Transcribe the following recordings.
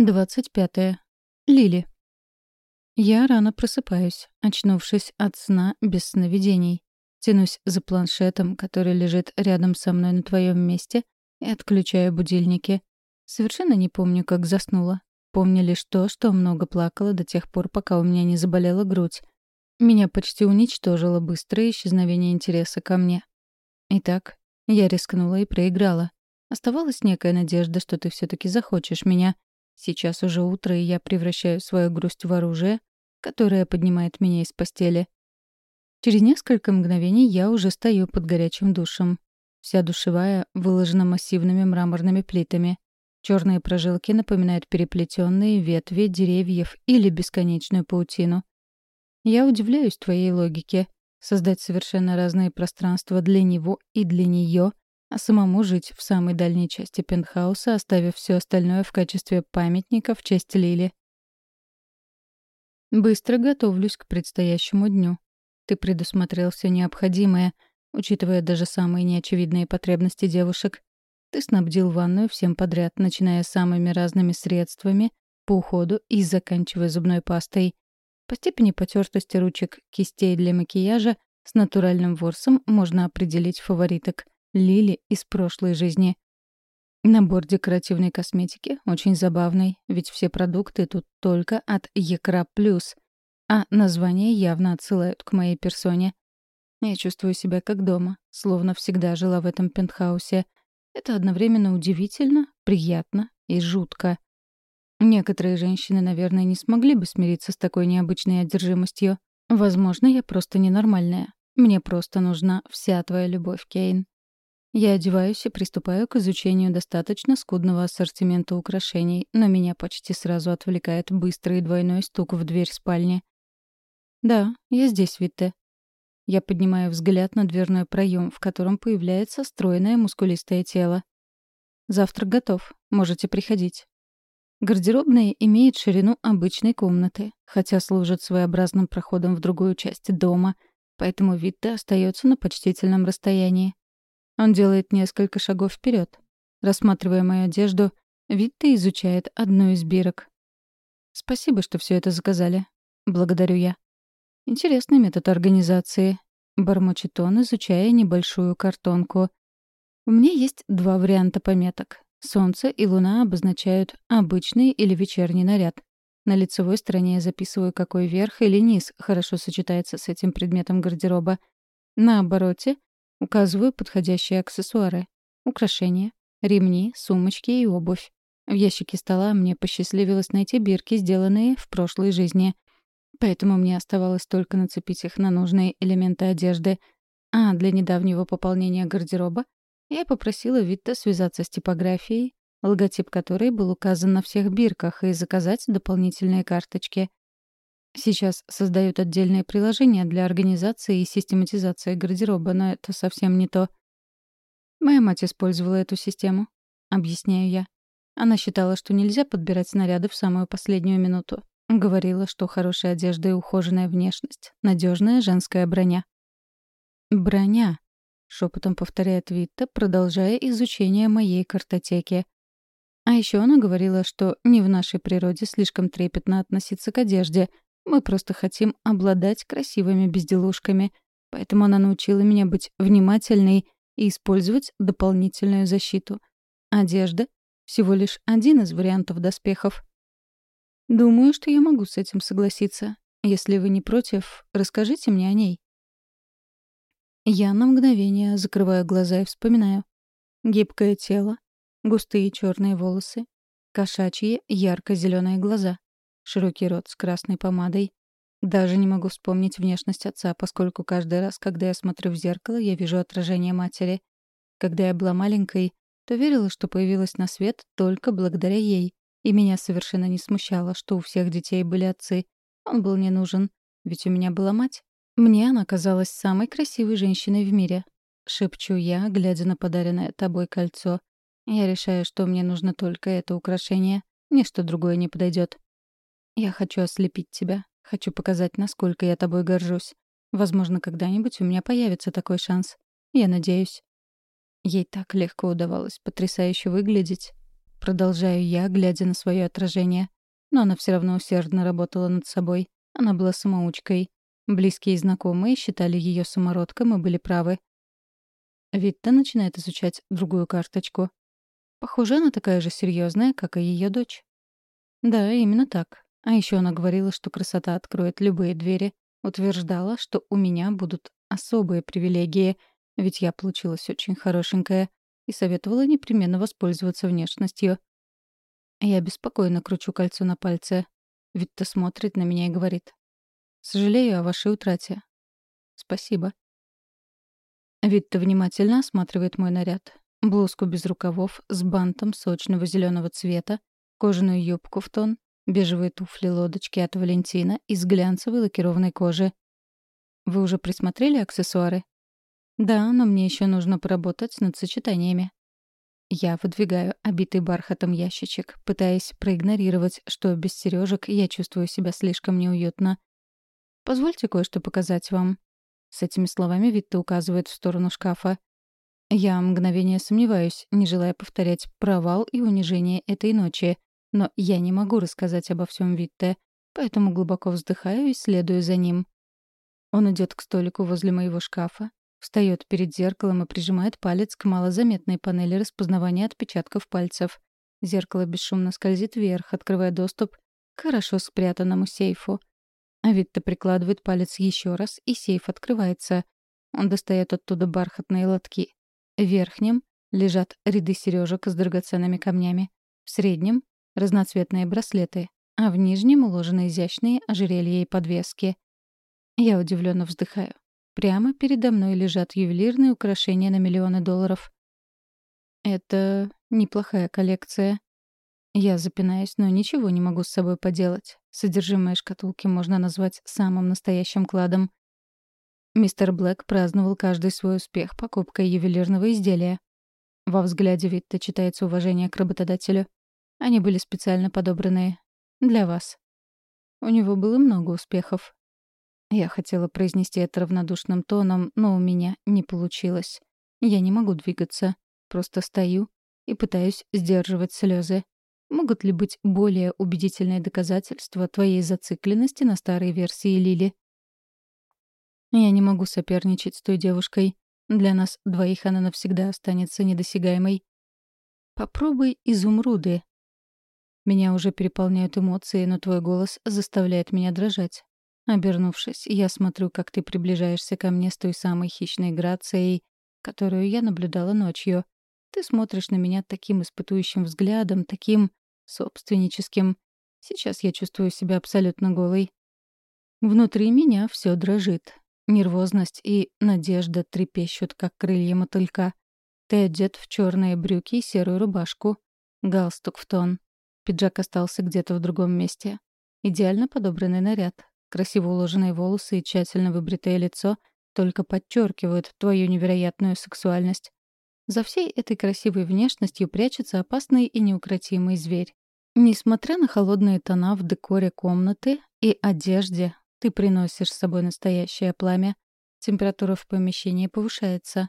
25. Лили. Я рано просыпаюсь, очнувшись от сна без сновидений. Тянусь за планшетом, который лежит рядом со мной на твоем месте, и отключаю будильники. Совершенно не помню, как заснула. Помню лишь то, что много плакала до тех пор, пока у меня не заболела грудь. Меня почти уничтожило быстрое исчезновение интереса ко мне. Итак, я рискнула и проиграла. Оставалась некая надежда, что ты все таки захочешь меня — Сейчас уже утро, и я превращаю свою грусть в оружие, которое поднимает меня из постели. Через несколько мгновений я уже стою под горячим душем. Вся душевая выложена массивными мраморными плитами. Черные прожилки напоминают переплетенные ветви деревьев или бесконечную паутину. Я удивляюсь твоей логике. Создать совершенно разные пространства для него и для нее а самому жить в самой дальней части пентхауса, оставив все остальное в качестве памятника в честь Лили. Быстро готовлюсь к предстоящему дню. Ты предусмотрел все необходимое, учитывая даже самые неочевидные потребности девушек. Ты снабдил ванную всем подряд, начиная самыми разными средствами по уходу и заканчивая зубной пастой. По степени потертости ручек кистей для макияжа с натуральным ворсом можно определить фавориток. Лили из прошлой жизни. Набор декоративной косметики очень забавный, ведь все продукты тут только от Екра Плюс, а названия явно отсылают к моей персоне. Я чувствую себя как дома, словно всегда жила в этом пентхаусе. Это одновременно удивительно, приятно и жутко. Некоторые женщины, наверное, не смогли бы смириться с такой необычной одержимостью. Возможно, я просто ненормальная. Мне просто нужна вся твоя любовь, Кейн. Я одеваюсь и приступаю к изучению достаточно скудного ассортимента украшений, но меня почти сразу отвлекает быстрый двойной стук в дверь спальни. «Да, я здесь, Витте». Я поднимаю взгляд на дверной проем, в котором появляется стройное мускулистое тело. «Завтрак готов. Можете приходить». Гардеробная имеет ширину обычной комнаты, хотя служит своеобразным проходом в другую часть дома, поэтому Витте остается на почтительном расстоянии. Он делает несколько шагов вперед. Рассматривая мою одежду, Витта изучает одну из бирок. «Спасибо, что все это заказали. Благодарю я». «Интересный метод организации», — бормочет он, изучая небольшую картонку. «У меня есть два варианта пометок. Солнце и луна обозначают обычный или вечерний наряд. На лицевой стороне я записываю, какой верх или низ хорошо сочетается с этим предметом гардероба. На обороте Указываю подходящие аксессуары. Украшения, ремни, сумочки и обувь. В ящике стола мне посчастливилось найти бирки, сделанные в прошлой жизни. Поэтому мне оставалось только нацепить их на нужные элементы одежды. А для недавнего пополнения гардероба я попросила Витта связаться с типографией, логотип которой был указан на всех бирках, и заказать дополнительные карточки. Сейчас создают отдельное приложение для организации и систематизации гардероба, но это совсем не то. Моя мать использовала эту систему, объясняю я. Она считала, что нельзя подбирать наряды в самую последнюю минуту. Говорила, что хорошая одежда и ухоженная внешность — надежная женская броня. «Броня», — шепотом повторяет Витта, продолжая изучение моей картотеки. А еще она говорила, что не в нашей природе слишком трепетно относиться к одежде, мы просто хотим обладать красивыми безделушками, поэтому она научила меня быть внимательной и использовать дополнительную защиту. Одежда — всего лишь один из вариантов доспехов. Думаю, что я могу с этим согласиться. Если вы не против, расскажите мне о ней. Я на мгновение закрываю глаза и вспоминаю. Гибкое тело, густые черные волосы, кошачьи ярко-зеленые глаза широкий рот с красной помадой. Даже не могу вспомнить внешность отца, поскольку каждый раз, когда я смотрю в зеркало, я вижу отражение матери. Когда я была маленькой, то верила, что появилась на свет только благодаря ей. И меня совершенно не смущало, что у всех детей были отцы. Он был не нужен, ведь у меня была мать. Мне она казалась самой красивой женщиной в мире. Шепчу я, глядя на подаренное тобой кольцо. Я решаю, что мне нужно только это украшение. Ничто другое не подойдет. Я хочу ослепить тебя. Хочу показать, насколько я тобой горжусь. Возможно, когда-нибудь у меня появится такой шанс. Я надеюсь. Ей так легко удавалось потрясающе выглядеть. продолжаю я, глядя на свое отражение. Но она все равно усердно работала над собой. Она была самоучкой. Близкие и знакомые считали ее самородком и были правы. Витта начинает изучать другую карточку. Похоже, она такая же серьезная, как и ее дочь. Да, именно так. А еще она говорила, что красота откроет любые двери. Утверждала, что у меня будут особые привилегии, ведь я получилась очень хорошенькая, и советовала непременно воспользоваться внешностью. Я беспокойно кручу кольцо на пальце. Витта смотрит на меня и говорит. «Сожалею о вашей утрате». «Спасибо». Витта внимательно осматривает мой наряд. Блузку без рукавов с бантом сочного зеленого цвета, кожаную юбку в тон, бежевые туфли-лодочки от Валентина из глянцевой лакированной кожи. Вы уже присмотрели аксессуары? Да, но мне еще нужно поработать над сочетаниями. Я выдвигаю обитый бархатом ящичек, пытаясь проигнорировать, что без сережек я чувствую себя слишком неуютно. Позвольте кое-что показать вам. С этими словами Витта указывает в сторону шкафа. Я мгновение сомневаюсь, не желая повторять провал и унижение этой ночи, но я не могу рассказать обо всем Витте, поэтому глубоко вздыхаю и следую за ним. Он идет к столику возле моего шкафа, встает перед зеркалом и прижимает палец к малозаметной панели распознавания отпечатков пальцев. Зеркало бесшумно скользит вверх, открывая доступ к хорошо спрятанному сейфу. А Витта прикладывает палец еще раз, и сейф открывается. Он достает оттуда бархатные лотки. В верхнем лежат ряды сережек с драгоценными камнями. В среднем — разноцветные браслеты, а в нижнем уложены изящные ожерелья и подвески. Я удивленно вздыхаю. Прямо передо мной лежат ювелирные украшения на миллионы долларов. Это неплохая коллекция. Я запинаюсь, но ничего не могу с собой поделать. Содержимое шкатулки можно назвать самым настоящим кладом. Мистер Блэк праздновал каждый свой успех покупкой ювелирного изделия. Во взгляде Витта читается уважение к работодателю. Они были специально подобранные. Для вас. У него было много успехов. Я хотела произнести это равнодушным тоном, но у меня не получилось. Я не могу двигаться. Просто стою и пытаюсь сдерживать слезы. Могут ли быть более убедительные доказательства твоей зацикленности на старой версии Лили? Я не могу соперничать с той девушкой. Для нас двоих она навсегда останется недосягаемой. Попробуй изумруды. Меня уже переполняют эмоции, но твой голос заставляет меня дрожать. Обернувшись, я смотрю, как ты приближаешься ко мне с той самой хищной грацией, которую я наблюдала ночью. Ты смотришь на меня таким испытующим взглядом, таким собственническим. Сейчас я чувствую себя абсолютно голой. Внутри меня все дрожит. Нервозность и надежда трепещут, как крылья мотылька. Ты одет в черные брюки и серую рубашку. Галстук в тон. Пиджак остался где-то в другом месте. Идеально подобранный наряд. Красиво уложенные волосы и тщательно выбритое лицо только подчеркивают твою невероятную сексуальность. За всей этой красивой внешностью прячется опасный и неукротимый зверь. Несмотря на холодные тона в декоре комнаты и одежде, ты приносишь с собой настоящее пламя. Температура в помещении повышается.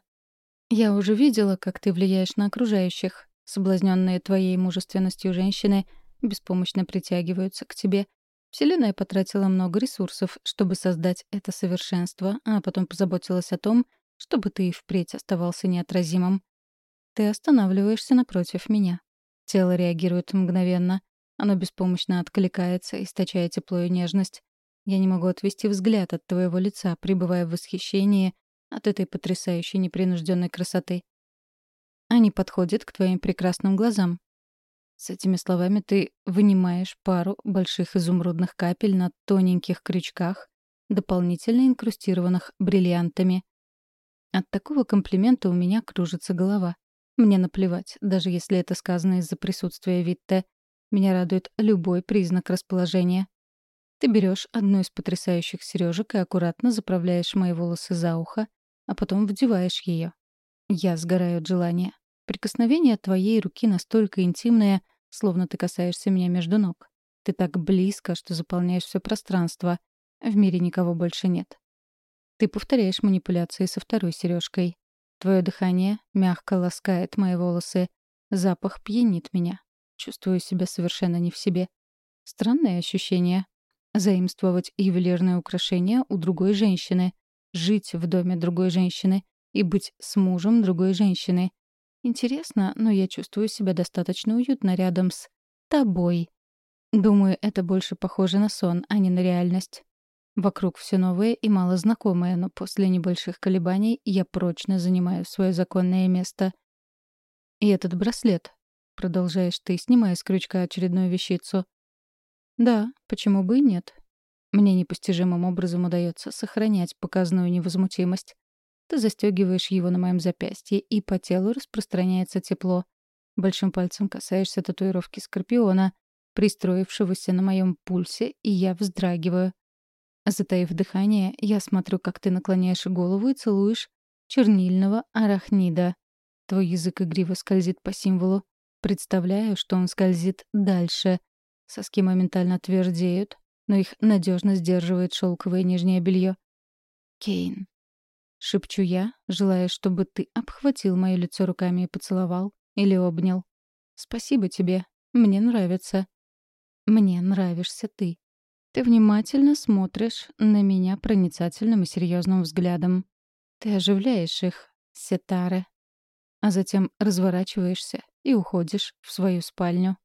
Я уже видела, как ты влияешь на окружающих. Соблазненные твоей мужественностью женщины беспомощно притягиваются к тебе. Вселенная потратила много ресурсов, чтобы создать это совершенство, а потом позаботилась о том, чтобы ты и впредь оставался неотразимым. Ты останавливаешься напротив меня. Тело реагирует мгновенно. Оно беспомощно откликается, источая тепло и нежность. Я не могу отвести взгляд от твоего лица, пребывая в восхищении от этой потрясающей непринужденной красоты. Они подходят к твоим прекрасным глазам. С этими словами ты вынимаешь пару больших изумрудных капель на тоненьких крючках, дополнительно инкрустированных бриллиантами. От такого комплимента у меня кружится голова. Мне наплевать, даже если это сказано из-за присутствия Витте. Меня радует любой признак расположения. Ты берешь одну из потрясающих сережек и аккуратно заправляешь мои волосы за ухо, а потом вдеваешь ее. Я сгораю от желания. Прикосновение твоей руки настолько интимное, словно ты касаешься меня между ног. Ты так близко, что заполняешь все пространство. В мире никого больше нет. Ты повторяешь манипуляции со второй сережкой. Твое дыхание мягко ласкает мои волосы. Запах пьянит меня. чувствую себя совершенно не в себе. Странное ощущение. Заимствовать ювелирное украшение у другой женщины, жить в доме другой женщины и быть с мужем другой женщины. Интересно, но я чувствую себя достаточно уютно рядом с тобой. Думаю, это больше похоже на сон, а не на реальность. Вокруг все новое и мало знакомое, но после небольших колебаний я прочно занимаю свое законное место. И этот браслет. Продолжаешь ты, снимая с крючка очередную вещицу. Да, почему бы и нет? Мне непостижимым образом удается сохранять показную невозмутимость. Ты застегиваешь его на моем запястье, и по телу распространяется тепло. Большим пальцем касаешься татуировки скорпиона, пристроившегося на моем пульсе, и я вздрагиваю. Затаив дыхание, я смотрю, как ты наклоняешь голову и целуешь чернильного арахнида. Твой язык игриво скользит по символу. Представляю, что он скользит дальше. Соски моментально твердеют, но их надежно сдерживает шелковое нижнее белье. Кейн. Шепчу я, желая, чтобы ты обхватил мое лицо руками и поцеловал. Или обнял. Спасибо тебе. Мне нравится. Мне нравишься ты. Ты внимательно смотришь на меня проницательным и серьезным взглядом. Ты оживляешь их, Сетаре. А затем разворачиваешься и уходишь в свою спальню.